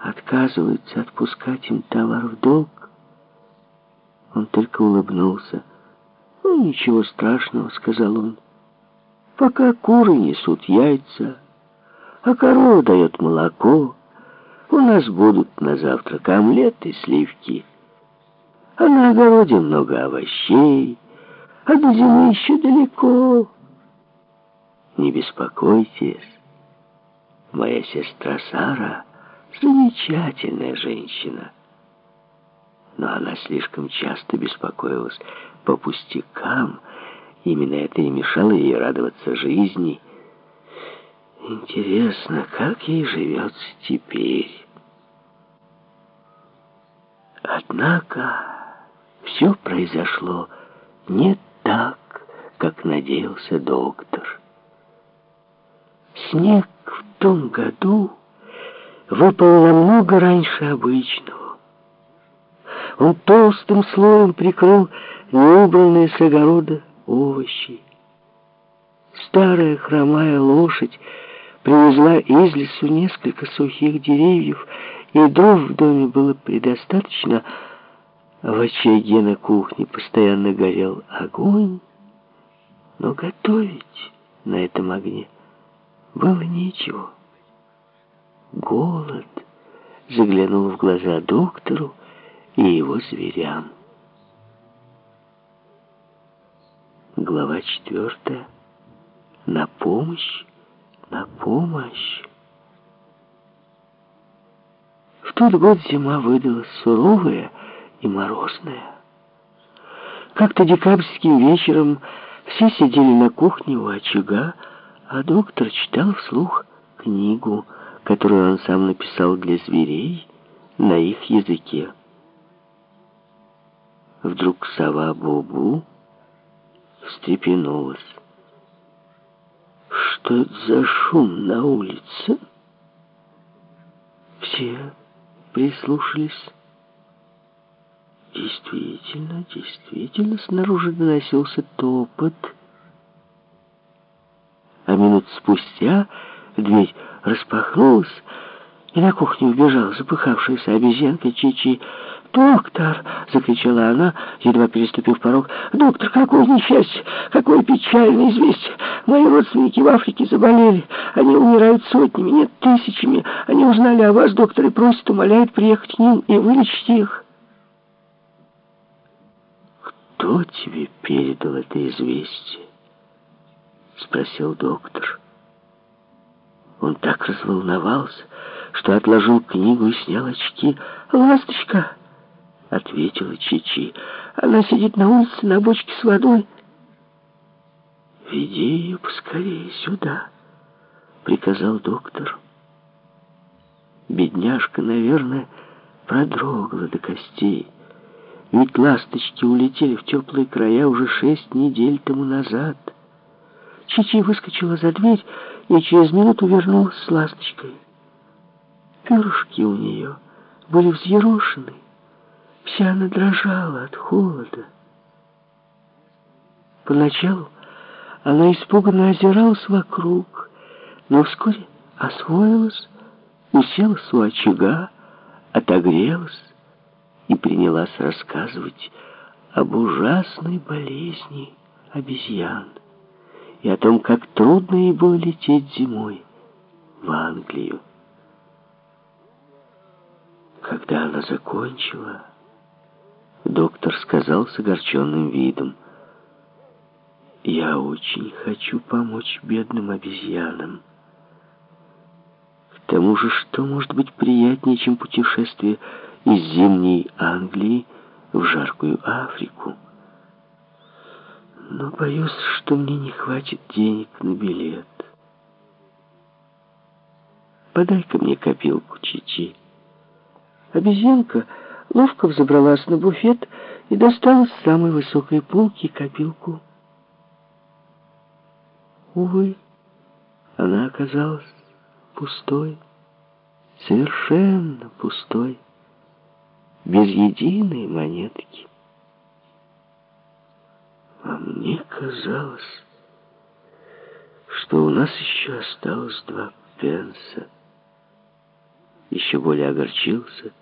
отказываются отпускать им товар в долг, он только улыбнулся. «Ну, ничего страшного», — сказал он. «Пока куры несут яйца, а корова дает молоко, у нас будут на завтрак омлет и сливки. А на огороде много овощей, а до зимы еще далеко. Не беспокойтесь, моя сестра Сара замечательная женщина» но она слишком часто беспокоилась по пустякам. Именно это и мешало ей радоваться жизни. Интересно, как ей живется теперь? Однако все произошло не так, как надеялся доктор. Снег в том году выпал намного раньше обычного. Он толстым слоем прикрыл неубранные с огорода овощи. Старая хромая лошадь привезла из лесу несколько сухих деревьев, и дров в доме было предостаточно. В очаге на кухне постоянно горел огонь, но готовить на этом огне было нечего. Голод заглянул в глаза доктору, и его зверям. Глава четвертая. На помощь, на помощь. В тот год зима выдалась суровая и морозная. Как-то декабрьским вечером все сидели на кухне у очага, а доктор читал вслух книгу, которую он сам написал для зверей на их языке. Вдруг сова Бубу встрепенулась. Что это за шум на улице? Все прислушались. Действительно, действительно, снаружи доносился топот. А минут спустя дверь распахнулась, и на кухню убежала запыхавшаяся обезьянка Чичи. «Доктор!» — закричала она, едва переступив порог. «Доктор, какое несчастье! Какое печальное известие! Мои родственники в Африке заболели. Они умирают сотнями, нет, тысячами. Они узнали о вас, доктор, и просят, умоляют приехать к ним и вылечить их». «Кто тебе передал это известие?» — спросил доктор. Он так разволновался, что отложил книгу и снял очки. «Ласточка!» — ответила Чичи. «Она сидит на улице на бочке с водой». «Веди ее поскорее сюда», — приказал доктор. Бедняжка, наверное, продрогла до костей. Ведь ласточки улетели в теплые края уже шесть недель тому назад. Чичи выскочила за дверь и через минуту вернулась с ласточкой. Перышки у нее были взъерошены. Вся она дрожала от холода. Поначалу она испуганно озиралась вокруг, но вскоре освоилась, уселась у очага, отогрелась и принялась рассказывать об ужасной болезни обезьян и о том, как трудно ей было лететь зимой в Англию. Когда она закончила, доктор сказал с огорченным видом, «Я очень хочу помочь бедным обезьянам. К тому же, что может быть приятнее, чем путешествие из зимней Англии в жаркую Африку? Но боюсь, что мне не хватит денег на билет. Подай-ка мне копилку, Чичи». Обезьянка ловко взобралась на буфет и достала с самой высокой полки копилку. Увы, она оказалась пустой, совершенно пустой, без единой монетки. А мне казалось, что у нас еще осталось два пенса. еще более огорчился,